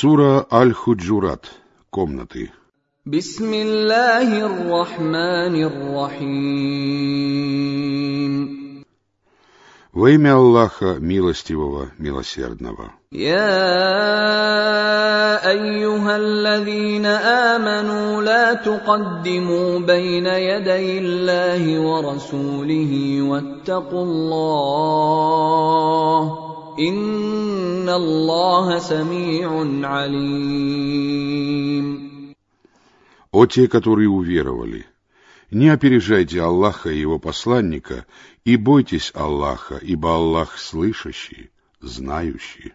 Сура Аль-Худжурат. Комнаты. Бисмиллахир-рахманир-рахим. Во имя Аллаха, милостивого, милосердного. Я айюхаллазина аману ла тукаддиму байна ядай Аллахи ва расулихи ваттакуллах. Инна Аллаха самиун алим. О те, которые уверовали, не опережайте Аллаха и Его посланника, и бойтесь Аллаха, ибо Аллах слышащий, знающий.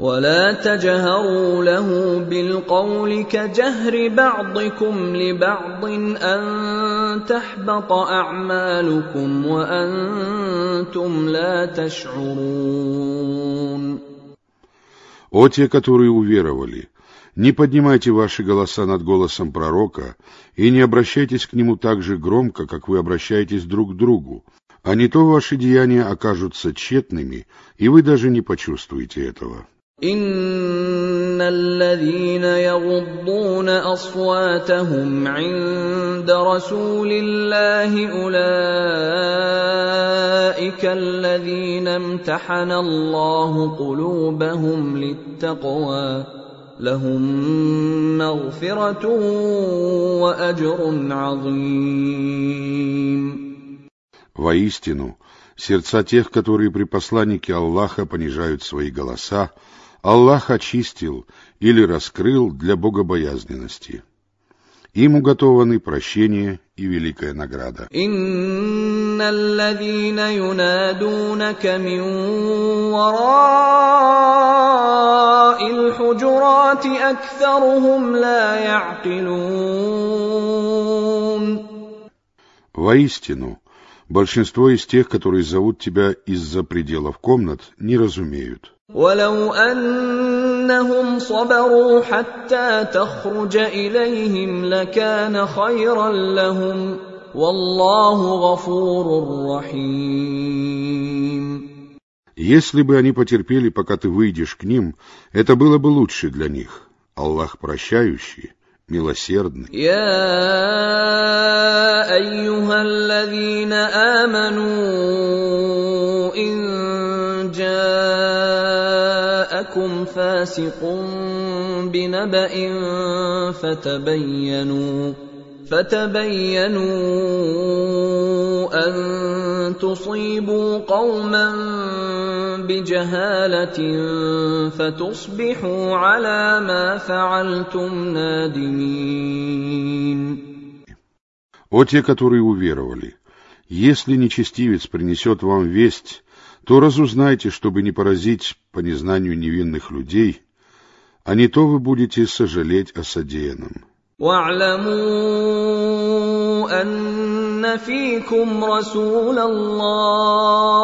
ولا تجهروا له بالقول كجهر بعضكم لبعض ان تحبط اعمالكم وانتم لا تشعرون О те, которые уверовали, не поднимайте ваши голоса над голосом пророка и не обращайтесь к нему так же громко, как вы обращаетесь друг к другу, а не то ваши деяния окажутся тщетными, и вы даже не почувствуете этого. ان الذين يغضون اصواتهم عند رسول الله اولئك الذين امتحن الله قلوبهم للتقوى لهم مغفره واجر عظيم Воистину, сердца тех, которые при посланнике Аллаха понижают свои голоса, Аллах очистил или раскрыл для богобоязненности. Им уготованы прощение и великая награда. ان الذين ينادونك من وراء الحجرات اكثرهم لا يعقلون Воистину, большинство из тех, которые зовут тебя из-за пределов комнат, не разумеют. ولو انهم صبروا حتى تخرج اليهم لكان خيرا لهم والله غفور رحيم Если бы они потерпели, пока ты выйдешь к ним, это было бы лучше для них. Аллах прощающий, милосердный. يا ايها الذين امنوا ان جاءكم فاسق بنبأ فتبينوا فتبينوا ان تصيبوا قوما بجهاله فتصبحوا على ما فعلتم نادمين О те, которые уверовали, если нечестивец принесет вам весть, то разузнайте, чтобы не поразить по незнанию невинных людей, а не то вы будете сожалеть о содеянном. واعلموا أن فيكم رسول الله.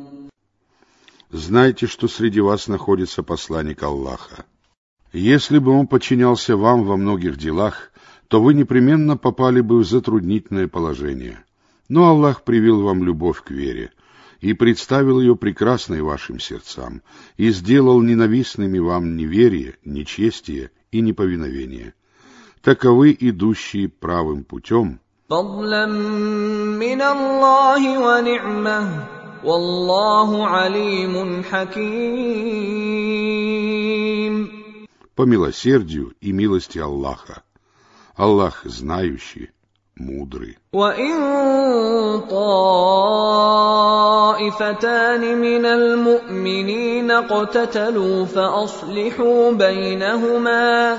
Знайте, что среди вас находится посланник Аллаха. Если бы он подчинялся вам во многих делах, то вы непременно попали бы в затруднительное положение. Но Аллах привил вам любовь к вере и представил ее прекрасной вашим сердцам и сделал ненавистными вам неверие, нечестие и неповиновение. Таковы идущие правым путем, فضلا من الله ونعمه والله عليم حكيم по милосердию и милости Аллаха. Аллах знающий, мудрый. وان طائفتان من المؤمنين اقتتلوا فاصلحوا بينهما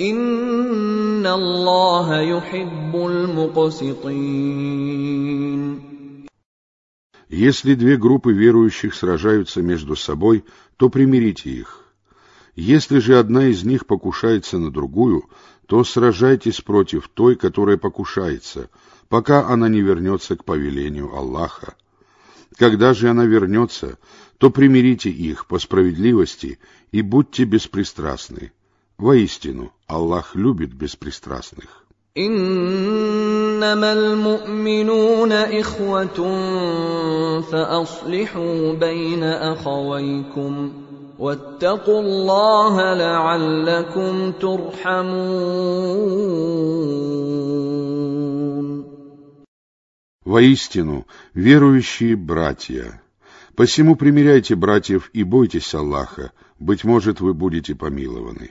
ان الله يحب المقسطين Если две группы верующих сражаются между собой, то примирите их. Если же одна из них покушается на другую, то сражайтесь против той, которая покушается, пока она не вернется к повелению Аллаха. Когда же она вернется, то примирите их по справедливости и будьте беспристрастны. Воистину, Аллах любит беспристрастных. انما المؤمنون اخوه فاصلحوا بين اخويكم واتقوا الله لعلكم ترحمون Воистину, верующие братья. Посему примиряйте братьев и бойтесь Аллаха, быть может, вы будете помилованы.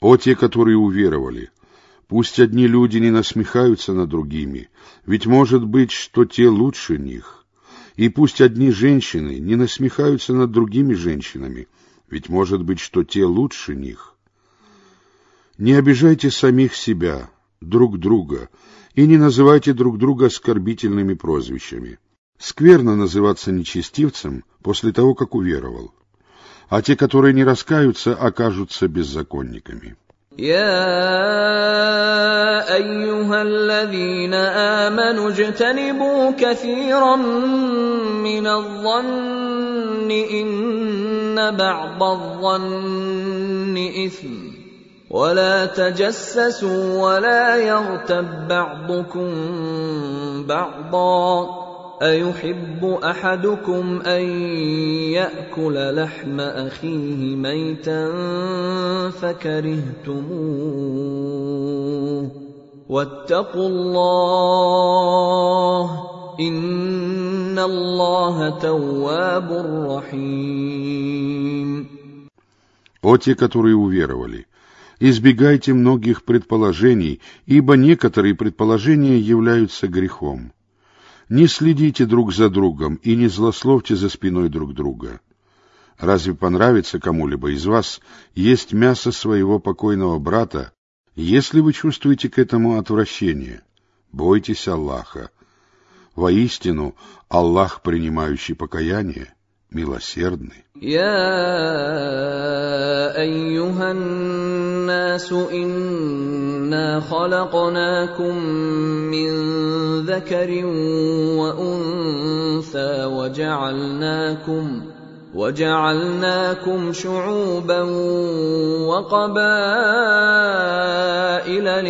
О те, которые уверовали, пусть одни люди не насмехаются над другими, ведь может быть, что те лучше них. И пусть одни женщины не насмехаются над другими женщинами, ведь может быть, что те лучше них. Не обижайте самих себя, друг друга, и не называйте друг друга оскорбительными прозвищами. Скверно называться нечестивцем после того, как уверовал. А те, которые не раскаются, окажутся беззаконниками. يا ايها الذين امنوا اجتنبوا كثيرا من الظن ان بعض الظن اثم ولا تجسسوا ولا يغتب بعضكم بعضا ايحب احدكم ان ياكل لحم اخيه ميتا فكرهتموه واتقوا الله ان الله تواب رحيم О те, которые уверовали, избегайте многих предположений, ибо некоторые предположения являются грехом. Не следите друг за другом и не злословьте за спиной друг друга. Разве понравится кому-либо из вас есть мясо своего покойного брата, если вы чувствуете к этому отвращение? Бойтесь Аллаха. Воистину, Аллах, принимающий покаяние, милосердный. يا ايها الناس انا خلقناكم من ذكر وانثى وجعلناكم وجعلناكم شعوبا وقبائل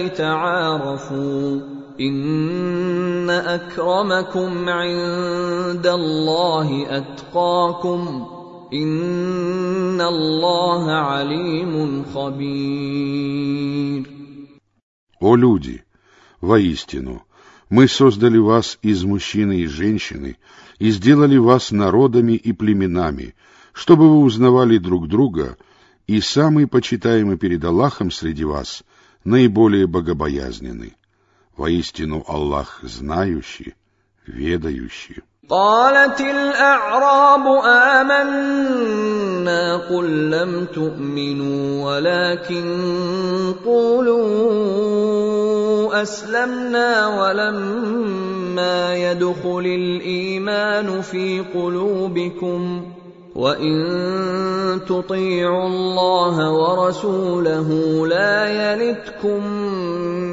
لتعارفوا ان اكرمكم عند الله اتقاكم ان الله عليم خبير О люди, воистину, мы создали вас из мужчины и женщины и сделали вас народами и племенами, чтобы вы узнавали друг друга, и самый почитаемый перед Аллахом среди вас наиболее богобоязненный. Воистину Аллах знающий, ведающий. قالت الأعراب آمنا قل لم تؤمنوا ولكن قولوا أسلمنا ولما يدخل الإيمان في قلوبكم ۖ وان تطيعوا الله ورسوله لا يلتكم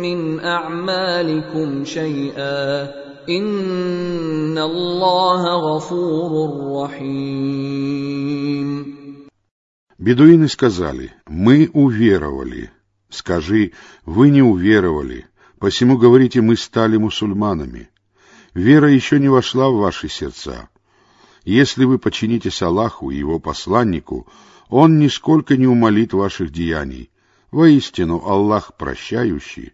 من اعمالكم شيئا ان الله غفور رحيم Бедуины сказали, мы уверовали. Скажи, вы не уверовали, посему говорите, мы стали мусульманами. Вера еще не вошла в ваши сердца. Если вы подчинитесь Аллаху и Его посланнику, Он нисколько не умолит ваших деяний. Воистину, Аллах прощающий,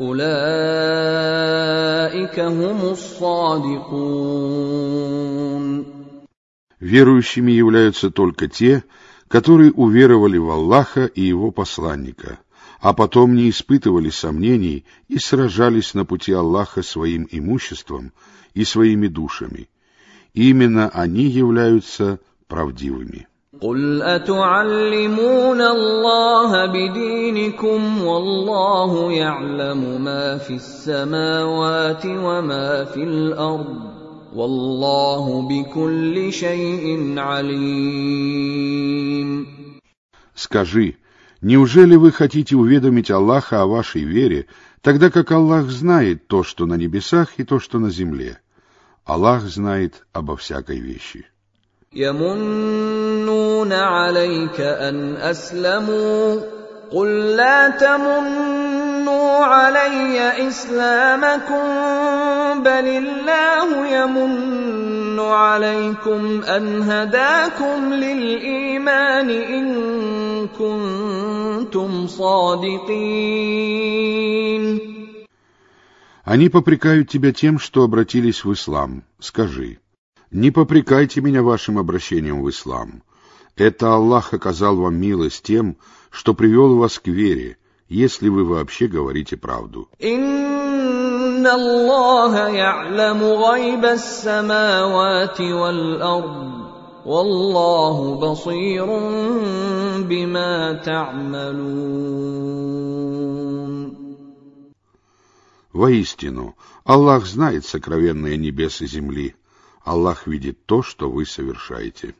اولئك هم الصادقون Верующими являются только те, которые уверовали в Аллаха и Его посланника – а потом не испытывали сомнений и сражались на пути Аллаха своим имуществом и своими душами. Именно они являются правдивыми. قل أتعلمون الله بدينكم والله يعلم ما في السماوات وما في الأرض والله بكل شيء عليم Скажи, Неужели вы хотите уведомить Аллаха о вашей вере, тогда как Аллах знает то, что на небесах, и то, что на земле? Аллах знает обо всякой вещи. يمنون عليك أن أسلموا قل لا تمنوا علي إسلامكم بل الله يمن عليكم أن هداكم للإيمان إن كنتم صادقين Они попрекают тебя тем, что обратились в ислам. Скажи, Не попрекайте меня вашим обращением в ислам. Это Аллах оказал вам милость тем, что привел вас к вере, если вы вообще говорите правду. Воистину, Аллах знает сокровенные небес и земли, Аллах видит то, что вы совершаете.